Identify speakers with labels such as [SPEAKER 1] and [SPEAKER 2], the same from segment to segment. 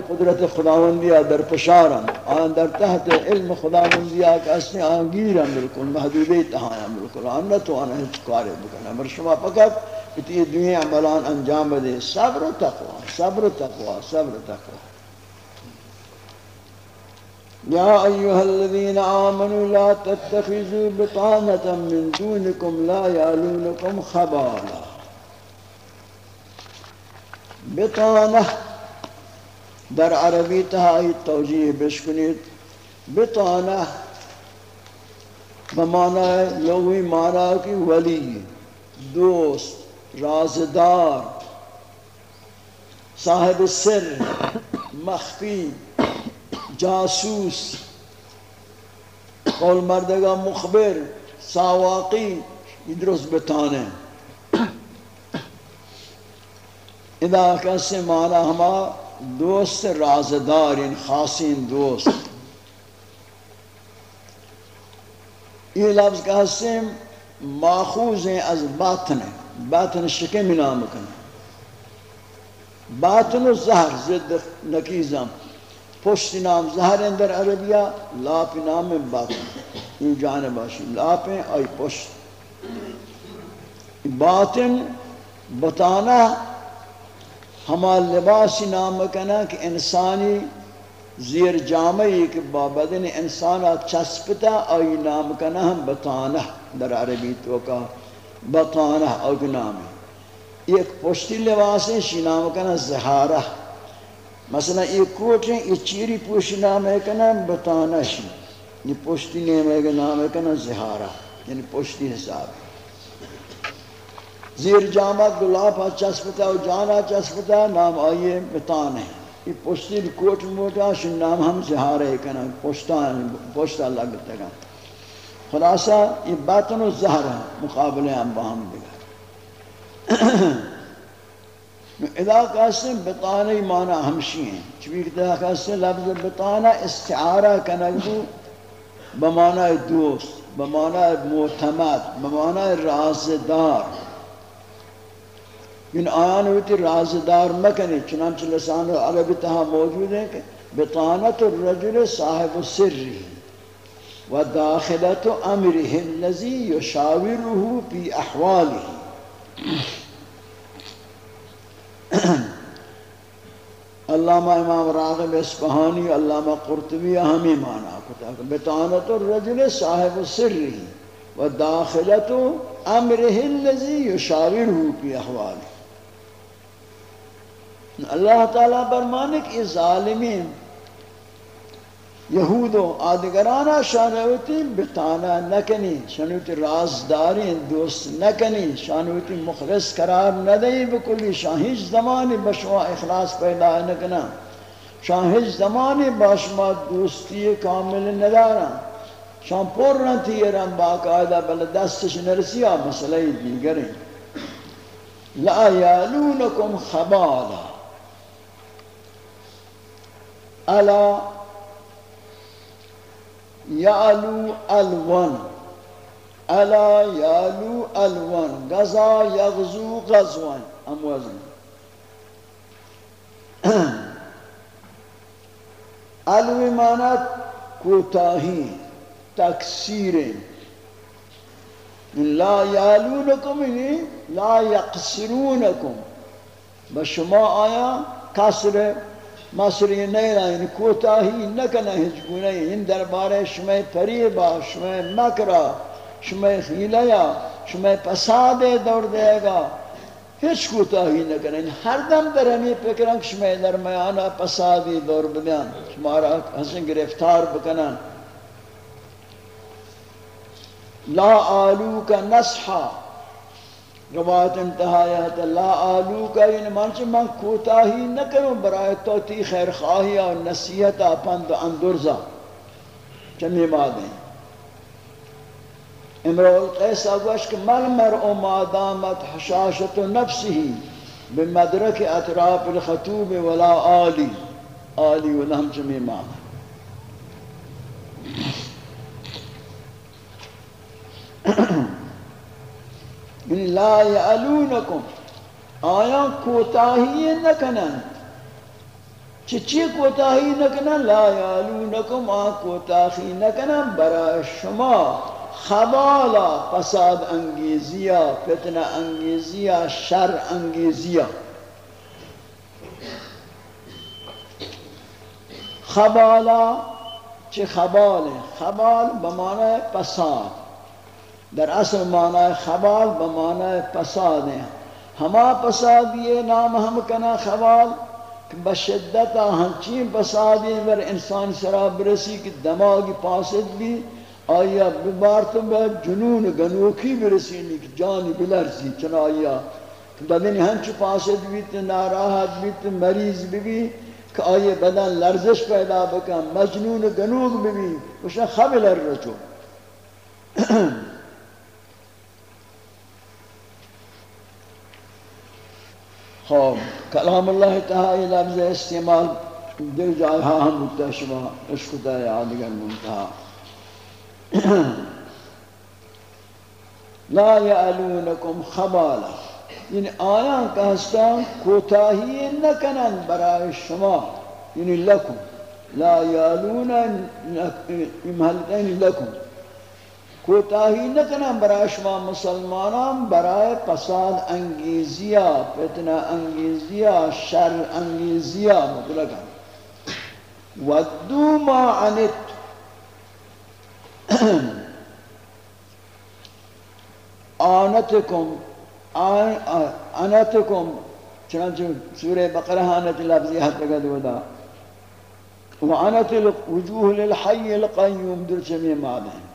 [SPEAKER 1] قدرت خداوندی در پشارم آن در تحت علم خداوندیا که اصل آنگیرم بالکل محدوده تهایم بالکل آن نتوان هیچ کاری بکنم بر شما فقط تی دنیا عملان انجام بده. صبر و تقوا صبر و تقوا صبر و تقوا. یا ایها الذين آمنوا لا تتخذوا بطانة من دونكم لا يعلونكم خبالا. بطانة در عربی تہائی توجیح بشکنید. بطانہ بمانا لغوی مانا کی ولی، دوست، رازدار، صاحب سر، مخفی، جاسوس، قول مردگا مخبر، ساواقی، یہ درست بتانے اذا کسی مانا ہما دوست رازدار این خاصین دوست. یہ لفظ کا حسیم ماخوذ ہیں از باطن باطن شکم نام کنا باطن و زہر زد نکیزم پشت نام زہر اندر عربیہ، لاپ نام باطن. این جانب باشی لاپیں آئی پشت. باطن بتانا ہما لباسی نام کنا کہ انسانی زیر جامعی کہ با بدن انسانا چسپتا آئی نام کنا ہم بطانہ در عربی تو کا بطانہ اوک نام ایک پشتی لباس ہے، شی نام کنا زہارہ۔ مثلا ایک کوٹ ہے، یہ چیری پوشی نام ہے کنا بطانہ شی۔ یہ پشتی نام ہے کنا زہارہ یعنی پشتی حساب۔ زیر جامع گلاب چسپتا و جانا چسپتا نام آئیے بتان ہے۔ یہ پشتی کوٹ موٹا شن نام ہم زہارے کنا پشتان پشتا لگتا گا۔ خلاصہ، یہ باطن و زہر ہے، مقابلے ہم باہم دیگا ادا کہتے بطانی معنی ہمشی ہیں۔ چونکہ ادا کہتے لفظ بطانہ استعارہ کنگو بمعنی دوست بمعنی معتمد بمعنی رازدار۔ ان آیان ہوتی رازدار مکنی، چنانچہ لسان عربی تہا موجود ہے کہ بطانت الرجل صاحب سری و داخلت امره الذي يشاوره في احواله علامہ امام راغب اسفہانی علامہ قرطبی ہمیں مانا کتا کہ بطانت الرجل صاحب سری و داخلت امره الذي يشاوره في احواله اللہ تعالیٰ برمانے کہ یہ ظالمین یہود و آدگرانا شانوتی بتانا نکنی شانوتی رازداری دوست نکنی شانوتی مخلص قرار ندئی بکلی شاہیج زمانی بشما اخلاص پیدا نکنا شاہیج زمانی باشما دوستی کامل ندارا شان پر نہ تیرن باقاعدہ بل دستش نرسیا مسئلہ دیگریں لا یالونکم خبالا۔ ألا يعلو ألوان ألا يعلو ألوان غزا يغزو غزوان. اموازن ألو الوی كوتاهي کوتاهی تکسیر لا یعلونکم لا یقصرونکم. بشما شما آیا کسر مصری نہیں رہا کوتاہی نکنہ ہج گنے ان دربارے شمع فریبا شمع مکرہ شمع خیلیا شمع پساد دور دے گا ہیچ کوتاہی نکنہ یعنی ہر دم در ہمیں پکرن شمع درمیانا پسادی دور بدیان شمارا حسن گرفتار بکنن. لا آلو کا نصحہ روایت انتہایا ہے لا آلو کا یعنی منچ من کوتاہی نہ کروں برای تو تی خیر خواہی اور نصیحت پند اندرزا. چمی مادیں. امرو القیس اگوش کہ مل مرء ما دامت حشاشت نفسی بمدرک اطراف الخطوب ولا آلی. آلی و ولہم چمی مادیں. لا یعلونکم آیا کوتاہی نکنن چچی کوتاہی نکنا لا یألونکم. آ کوتاہی نکنا برای شما. خبالا فساد انگیزیا فتنہ انگیزیا شر انگیزیا. خبالا چه خبال خبال بمعنی پساد در اصل معنی خبال بمعنی پساد ہے ہما پساد یہ نام ہم کنا خبال بشدت ہنچین پسادی بر انسان سرا برسی کی دماغی پاسد بھی، آیا ببارت میں جنون گنوکی برسینی کی جانی بلرزی چنا آیا بدن ہنچ پاسد بھی تو، ناراحت بھی تو، مریض بھی بھی کہ آئیے بدن لرزش پیدا بکن، مجنون گنوگ بھی وشن خبل الرجو خوب کلام اللہ تعالی لفظ استعمال دل جائے ہاں ہم متشبہ اشکتا یادگر منتہا لا یعلونکم خبالا یعنی آیان کا ہستان کوتاہی نکنن برای شما یعنی لکم لا یعلون امہلتین لکم کوتاہی نکنن برای شما مسلمانان، برای پساد انگیزیا، فتنہ انگیزیا، شر انگیزیا، مطلقا. ودو ما عنت. آنتکم آنتکم، چنانچہ سورہ بقرہ آنت لفظی حد تک دودا وعنت الوجوه للحي القيوم در چمی معنی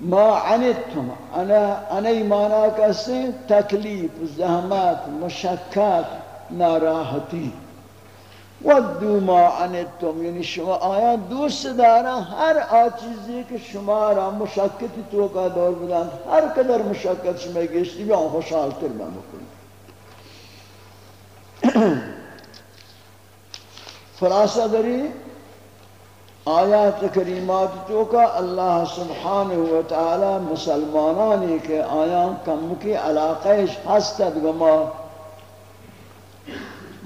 [SPEAKER 1] ما عنتم انا انا ایمانا کسی تکلیف زحمت مشکات ناراحتی. ودو ما عنتم یعنی شما آیا دوست دارا هر آچیزی که شما را مشکتی تو کا دور بدن هر قدر مشکت شما گشتی بیا خوشحال تر من بکنی فراسہ داری؟ آیات کریمات تو کا اللہ سبحانہ و تعالی مسلمانانی کے آیان کم کی علاقش ہستد گما،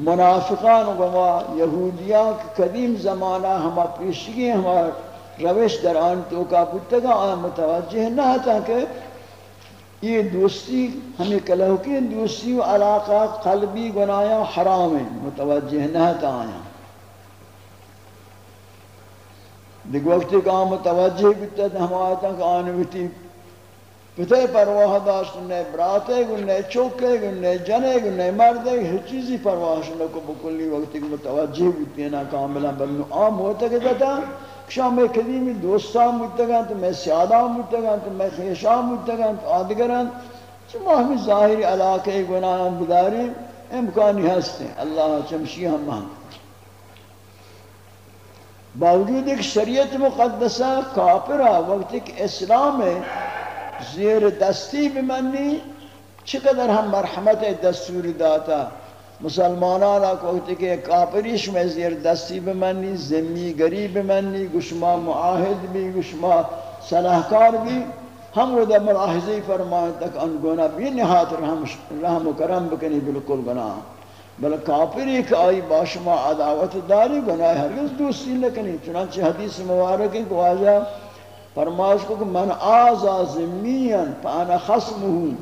[SPEAKER 1] منافقان گوا یہودیان قدیم زمانہ ہما پیشگی ہما روش در آن تو کا پتگا آن متوجہ نہ تھا کہ یہ دوستی، ہمیں کلہو کی دوستی و علاقہ قلبی گنایا حرام ہے متوجہ نہ تھا آیا دیکھ وقتی کہ آن متوجہ بیتا تھا ہم آتا کہ آن بیتی. پتہ پرواہ داشت نے براتے گن نے چوکے گن نے جنے گن نے مردے ہر چیزی پرواہ نہ کو بکلی وقت کی متوجہ ہوتی نا کاملا. بلنو عام ہوتا کہ تھا شام میں قدیمی دوستان متگان تو میں سیادان متگان تو میں خیشان متگان تو آدگران. چما ہمیں ظاہری علاقے گناہ بداری امکانی ہستے اللہ چمشی ہم مہن باوجود ایک شریعت مقدسہ کافرہ وقت ایک اسلام ہے زیر دستی بمنی چقدر ہم مرحمت دستور داتا۔ مسلمانان کو کہتے کافریش میں زیر دستی بمنی زمی گری بمنی گشما معاہد بھی گشما صلاحکار بھی۔ ہم وہ دا ملاحظی فرمائیں تک ان گناہ بھی نہات رحم, رحم و کرم بکنی بالکل گناہ بل کافری کہ آئی باشما عداوت داری گناہ ہرگز دوستی لکنی چنانچہ حدیث مبارکی کو آجا فرماش کو کہ من آزا زمین فانا خصمه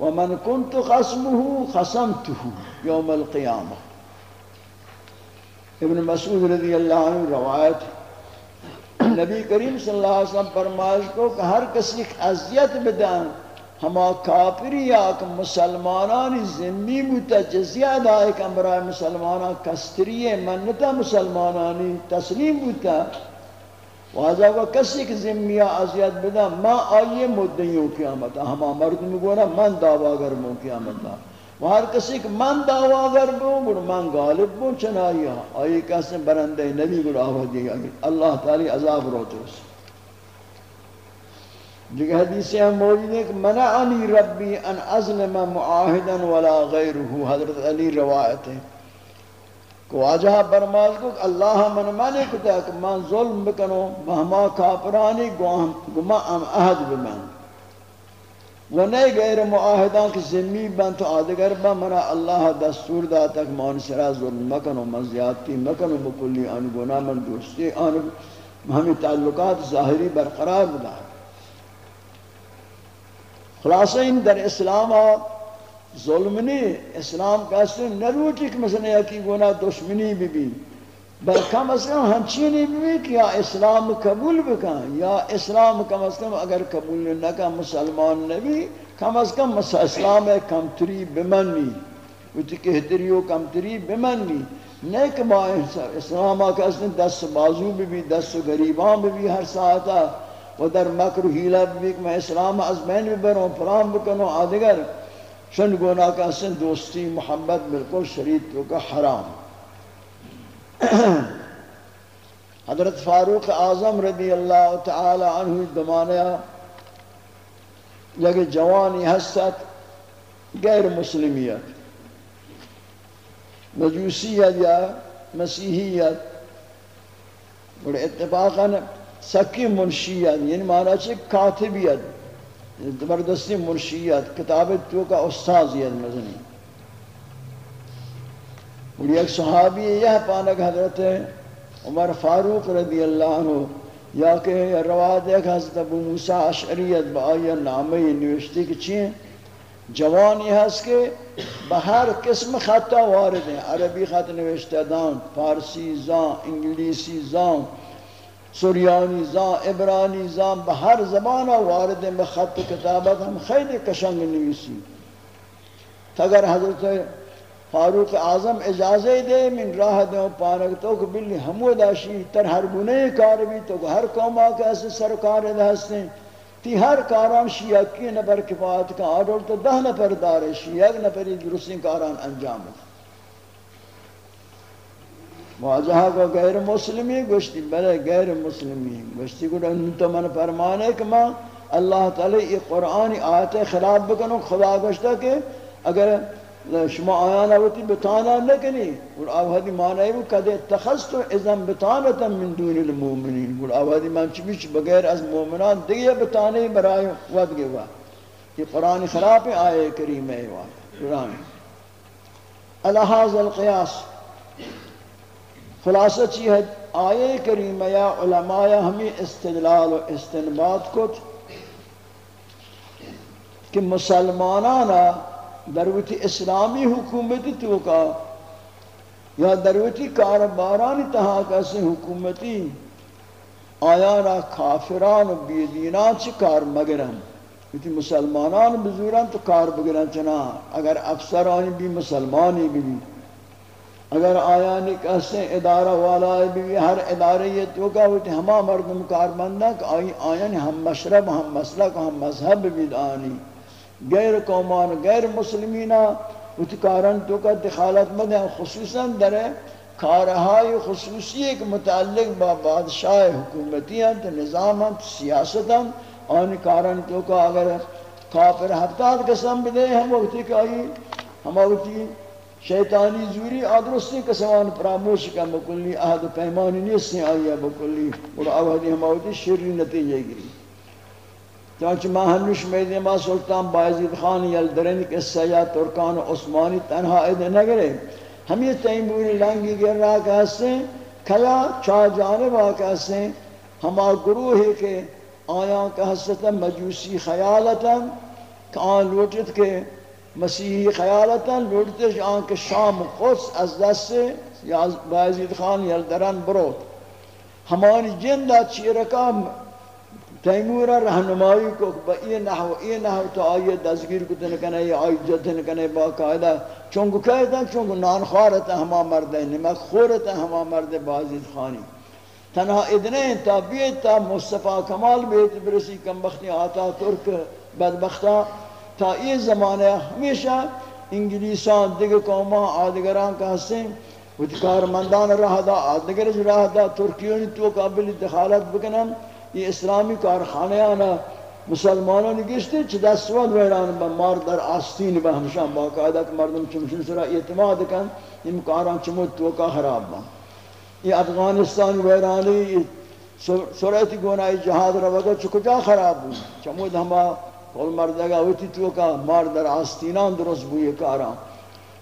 [SPEAKER 1] ومن كنت خصمه خصمته يوم القيامة ابن مسعود رضی اللہ عنہ روایت نبی کریم صلی اللہ علیہ وسلم فرماش کو کہ ہر کسی اذیت بدن ہما کافری یا کہ مسلمانانی ذمی بوتا جزیہ دائے کہ برای مسلمانان کستری منتا مسلمانانی تسلیم بوتا واجہ وہ کسی کی ذمیہ عذیت بدا ما آئیے مدنیوں قیامتا، ہما مردم گونا من دعواگر مو قیامتا۔ وہ ہر کسی کی من دعواگر بو گر من غالب بو، چنائی آئی کسی برندے نبی گر آوہ دیگا اللہ تعالی عذاب رو ترس جگہ حدیثیں ہم موجود ہیں کہ منعنی ربی ان ازلم معاہدا ولا غیرہو حضرت علی روایت ہے۔ کو واجہ برماز کو اللہ من مانے کتا کہ من ظلم بکنو مہما کافرانی گما ام عہد بمن۔ و نئے غیر معاہدان کی ذمی بن تو آدگر با منا اللہ دستور دا تک مان سرا ظلم مکن و من زیادتی مکن و بکلی آن گناہ، من دوستی آن، ہمیں تعلقات ظاہری برقرار بدا خلاصہ ان در اسلام ظلم نہیں اسلام کا اصل نروٹی کہ مثلا یکی گناہ دشمنی بھی بھی بل کم از کم ہنچینی بھی کہ یا اسلام قبول بکن یا اسلام کم از کم اگر قبول نہ مسلمان نبی کم از کم اسلام کم تری بمنی وچ کہتریو کم تری بمنی، نیک با اسلام کا اس دس بازو بھی بھی، دس غریبان بھی بھی ہر ساعتا و در مکر و حیلہ بھی کہ میں اسلام از بین بھی پرام بکنوں آدگر شن گونا کا اس دوستی محبت بالکل شریط تو کا حرام۔ حضرت فاروق اعظم رضی اللہ تعالی عنہ دمانیا لگے جوانی حسد غیر مسلمیت۔ مجوسیت یا مسیحیت۔ بڑے اتفاقا سکی منشیت یعنی معنی چھے کاتبیت، زبردستی منشیت کتابت تو کا استازیت مزنی. اور ایک صحابی یہ پانک حضرت عمر فاروق رضی اللہ عنہ، یا کہ رواد ایک حضرت ابو موسیٰ اشعریت با آئی نامی نوشتی کی چین جوانی ہست کے بہر قسم خطہ وارد ہیں، عربی خط نوشتہ دان، فارسی زان، انگلیسی زان سوریانی زان عبرانی زان بہر زبانہ وارد ہیں بخط کتابت ہم خیلی کشنگ نویسی۔ تگر حضرت فاروق اعظم اجازے دے، من راہ دے پانک تو کہ بلی ہمو داشی، تر ہر گناہ کار بھی تو ہر قوم آکے ایسے سرکار دہستیں تی ہر کاران شیعہ کی نفر کفایت کا آڈر تو دہ نفر دارے شیعہ نفری درستی کاران انجام۔ دے واجہا کو غیر مسلمی گوشتی، بلے غیر مسلمی گوشتی کو انتو من فرمانے کہ ماں اللہ تعالی یہ قرآن آیت خلاف بکنو، خدا گوشتا کہ اگر شما آیانا وتی بتانا نکنی اور آوہدی معنی وہ کدے اتخذتو ازم بتانتا من دون المومنین اور آوہدی من چبیچ بغیر از مومنان دیئے بتانے برای ود گوا یہ قرآن خراب آئے کریم ہے قرآن الہاز القیاس۔ خلاصہ چی ہے؟ آئے کریم یا علماء ہمیں استدلال و استنباد کت کہ مسلمانانا دروتی اسلامی حکومتی تو کا یا دروتی کاربارانی تہا کسی حکومتی آیانا کافران و بیدینان چی کار مگرن کیونکہ مسلمانان بزوران تو کار بگرن چنا۔ اگر افسرانی بھی مسلمانی بھی۔ اگر آیانی کسی ادارہ والا بھی ہر ادارے یہ تو کا ہوتی ہما مردم کار بندہ کہ آیان ہم مشرب، ہم مسلک، ہم مذہب بھی دانی غیر قومان، غیر مسلمین اتکارن تو کا دخالت مد ہیں۔ خصوصاً در کارہائی خصوصی ایک متعلق با بادشاہ حکومتی ہیں، تو نظام ہیں سیاست ہیں۔ آن کارن تو کا اگر کافر ہفتاد قسم بدے، ہم وقتی کہ آئی ہم وقتی شیطانی زوری آدرستی قسمان پراموش کا بکلی عہد پیمانی نیستی آئی ہے بکلی اور آوہدی ہم وقتی شری نتیجے گری۔ چانچہ ماہنوش میدی ما سلطان بایزید خان یلدرین قصہ یا ترکان عثمانی تنہا ایدے نگرے ہم یہ تیموری لنگی گر رہا کہستے ہیں کھیا چاہ جانب آ کہستے ہیں ہما گروہ ہے کہ آیاں کہستے مجوسی خیالتا کہ آن لوٹت کے مسیحی خیالتا لوٹت آن شام قدس از دست بایزید خان یلدرین بروت ہماری جندہ چیرکا تیمور رہنمائی کو با یہ نحو یہ نحو تو آئیے دزگیر کو تنکنے یا آئی جد تنکنے باقاعدہ چونکو کہتا چونکو نان خورتا ہما مرد ہے نمک خورتا ہما مرد بازید خانی۔ تنہا ادنے تابیت تا مصطفیٰ کمال بیت برسی کم بختی آتا ترک بدبختہ تا یہ زمانہ ہمیشہ انگلیسان دیگر قومان آدگران کا حسین وچکار مندان رہا دا، آدگر رہا دا ترکیونی تو قابل دخالت بکنن۔ یہ اسلامی کارخانے آنا مسلمانوں نے گشتے، چھ دستوان ویران با مار در آستین با ہمشان باقاعدہ کہ مردم چمشن سرا اعتماد کن ان کاران چمت توکا خراب با۔ یہ افغانستان ویرانی سرعت گونائی جہاد روگا چھ کجا خراب ہو چمود ہما کل مردگا ہوتی تو کا مار در آستینان درست بوئی کارا۔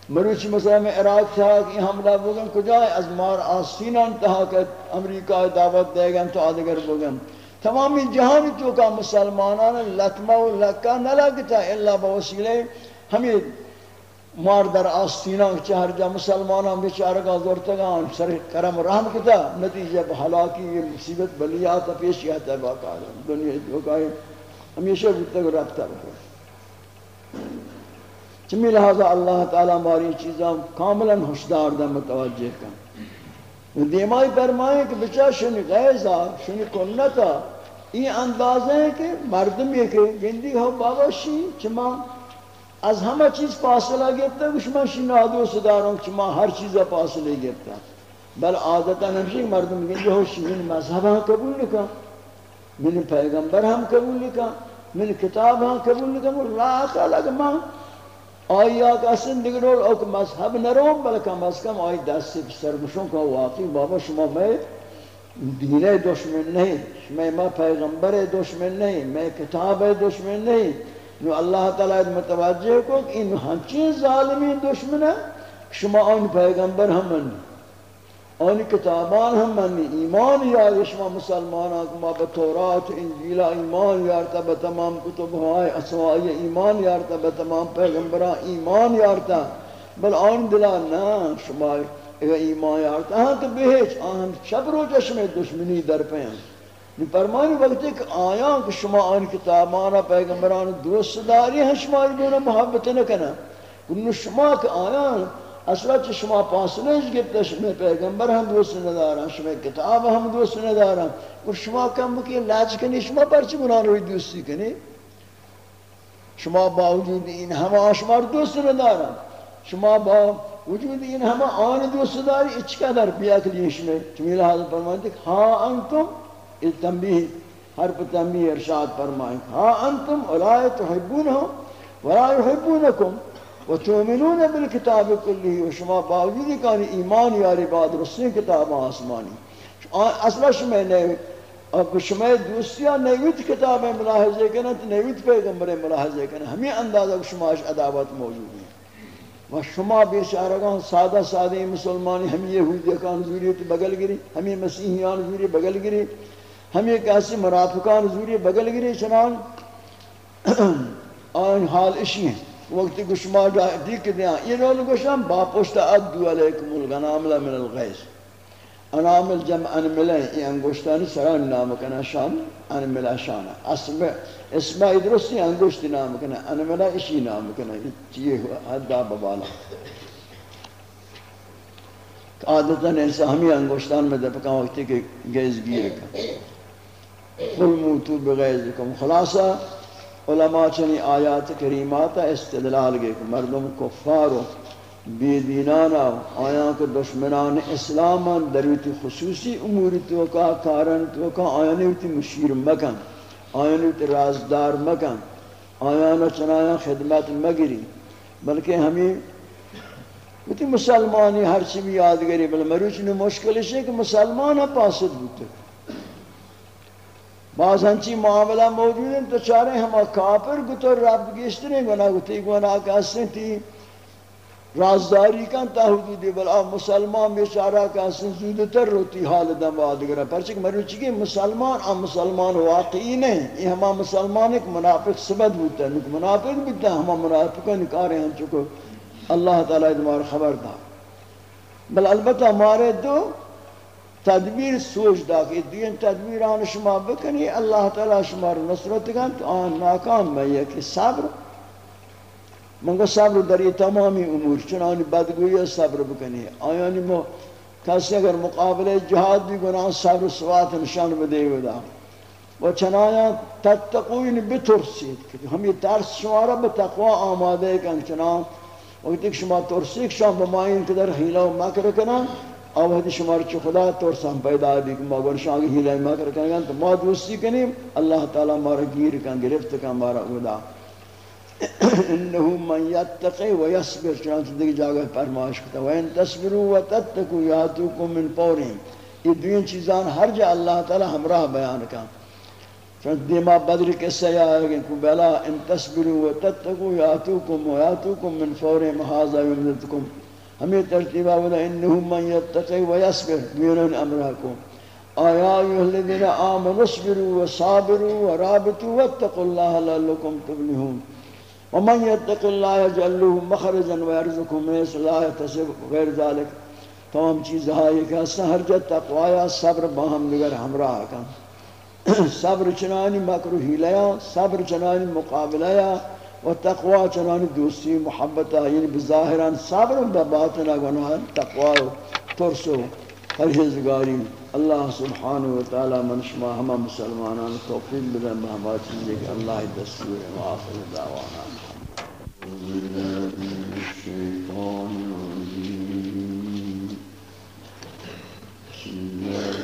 [SPEAKER 1] مروچ مثلا میں عراق تھا کہ حملہ بگن کجائے از مار آستینان تہا کہ امریکہ دعوت دے گا تو آدگر بگن۔ تمامی جہانی تو کا مسلمانان لطمہ و لکہ نہ لگتا اللہ بوسیلے ہمیں مار در آستینہ چہر جا مسلمانان بیچارہ زورتگان سر کرم رحم کتا۔ نتیجہ بحلاکی یہ مصیبت بلیات پیش کیا ہے باقا دنیا جو کہا ہمیشہ بودتا کو رابطہ بکر چمی لہذا اللہ تعالی ہماری چیزاں کاملا ہوشدار دا متوجہ کا دیمائی فرمائے کہ بچہ شنی غیظہ شنی کنتا یہ اندازہ ہے کہ مردم یہ کہ گندی ہو بابا شی چما از همه چیز فاصله گرفته گوش من شی نادوست دارم که ما هر چیز فاصله گرفتم بل عادتا نمیشه مردم میگن جو من مذهب هم قبول نکن من پیغمبر هم قبول نکن من کتاب هم قبول نکن لا خلق ما آیا که اصلا دیگر رول او مذهب نروم بلکه از کم آئی دست سرگشون که واقعی بابا، شما میں دین دشمن نہیں، میں ما پیغمبر دشمن نہیں، میں کتاب دشمن نہیں۔ نو اللہ تعالی متوجہ کو کہ ان ہنچین ظالمین دشمن ہے شما ان پیغمبر ہم منی ان کتابان ہم منی ایمان یا شما مسلمان ما بتورات انجیل، ایمان یارتا بتمام کتب ہائے اسوائی ایمان یارتا بتمام پیغمبران ایمان یارتا بل آن دلا نا شما ایمان یارتا ہاں کہ بہچ آن شب رو جشم دشمنی در پہن فرمانی وقت کہ آیا کہ شما آن کتابانا پیغمبران دوست داری ہیں شما دونوں محبت نہ کنا انہوں شما کہ آیا اصلا چھ شما پاسنش گفتا شما پیغمبر ہم دوست ندارا شما کتاب ہم دوست ندارا اور شما کم بکی لاج کنی شما پرچی منان روی دوستی کنی شما باوجود این ہما شما دوست ندارا شما با وجود این ہما آن دوست داری اچ قدر بیا کلی شما چمیل حاضر فرمانتے ہاں انتم تنبیہ حرف تنبیہ ارشاد فرمائیں ہاں انتم اولائے تحبونہم ولا يحبونكم وتؤمنون بالکتاب کلی و شما باوجود کانی ایمان یاری بعد رسین کتاب آسمانی اصلا شما نے اب شما دوستیاں نیویت کتاب ملاحظے کرنا تو نیویت پیغمبر ملاحظے کرنا ہمیں اندازہ شما عداوت موجود ہے و شما بیچارگان سادہ سادہ مسلمانی ہم یہودی کان زوریت بغل گری، ہمیں مسیحیان زوری بغل گری ہم ایک ایسی مرافقان زوری بگل گری چنان آن حال اشی ہیں۔ وقتی کو شما دیکھ دیا یہ لوگ گوشم با پشت ادو علیکم الغنامل من الغیس انامل جمع انملے یہ انگوشتانی سران نام کنا شان انملہ شانا اسم اسم ادرستی انگوشتی نام کنا انملہ اشی نام کنا یہ حد ببالا. عادتاً انسان ہمیں انگوشتان میں دپکا وقتی کہ گیز گیر کا قل موتو بغیظکم خلاصہ علماء چنی آیات کریمات استدلال گئے کہ مردم کفار و بی دینانا آیاں کے دشمنان اسلام درویتی خصوصی اموری توکا کارن توکا آیانیوتی مشیر مکن آیانیوتی رازدار مکن آیانا چنایا خدمت مگری، بلکہ ہمیں وتی مسلمانی ہر چی بھی یادگری بل مروچ نے مشکل ہے کہ مسلمان ہاں پاسد ہوتے۔ بعض ہنچی معاملہ موجود ہیں تو چارے ہما کافر گتو رب گشتنے گنا گتی گنا کہستے تھی رازداری کن تا حدودی بلا مسلمان بیچارہ کہستے زودتر روتی حال دم آدگرہ پرچک مروچی کہ مسلمان ہم مسلمان واقعی نہیں یہ ہما مسلمان ایک منافق سبت ہوتا ہے منافق بودتا ہے ہما منافقوں نکارے ہیں چکو اللہ تعالیٰ ادمار خبر دا بل البتہ ہمارے دو تدبیر سوچ دا کہ دین تدبیر آن شما بکنی، اللہ تعالی شما رو نصرت کن تو آن ناکام میں یہ کہ صبر منگا صبر در یہ تمامی امور چنانی بدگوئی صبر بکنی۔ آیانی مو کسی اگر مقابل جہاد بھی گناہ، صبر سوات نشان بدے گا و چنایا تتقوین بترسید ہم یہ ترس شما را بتقوی آمادے کن چنان وقتی شما ترسید، شما بمائین کدر حیلہ و مکر کنن آوہدی شمار چو خدا طور سام پیدا دی کہ مگر شاگی ہی لائے مکر کریں تو ما دوستی کنیم، اللہ تعالی مارا گیر کن، گرفت کن مارا ادا انہو من یتقی و یصبر، چنانچہ دیکھ جاگہ پرماش کتا و ان تصبرو و تتکو یاتوکم من پوریم یہ دوین چیزان ہر جا اللہ تعالی ہمراہ بیان کن۔ چون دیما بدر کے سیاہ کہ کو بلا، ان تصبروا وتتقوا یاتوکم ویاتوکم من فور محاذا یمددکم ہمیں ترتیبہ ولا انہم من یتقی ویصبر بیرون امرکم آیا ایوہ الذین آمنوا، اصبروا وصابروا ورابطوا واتقوا اللہ لعلکم تفلحون۔ ومن يتق الله يجعل له مخرجا ويرزقه من حيث لا يحتسب غير ذلك۔ تمام چیز ہے ہاں، کہ ہر جت تقوا صبر باہم دیگر ہمراہ کا صبر چنانی مکر ہیلیا صبر چنانی مقابلیا و تقوى چنان دوستی، محبت یعنی بظاہران صبر و باطن اگنا تقوى ترس و پرہیزگاری اللہ سبحانہ و تعالی من شما ہم مسلمانان توفیق بدہ محبات چیزے کہ اللہ دستور و آخر دعوانا. الشيطان الرجيم بسم الله.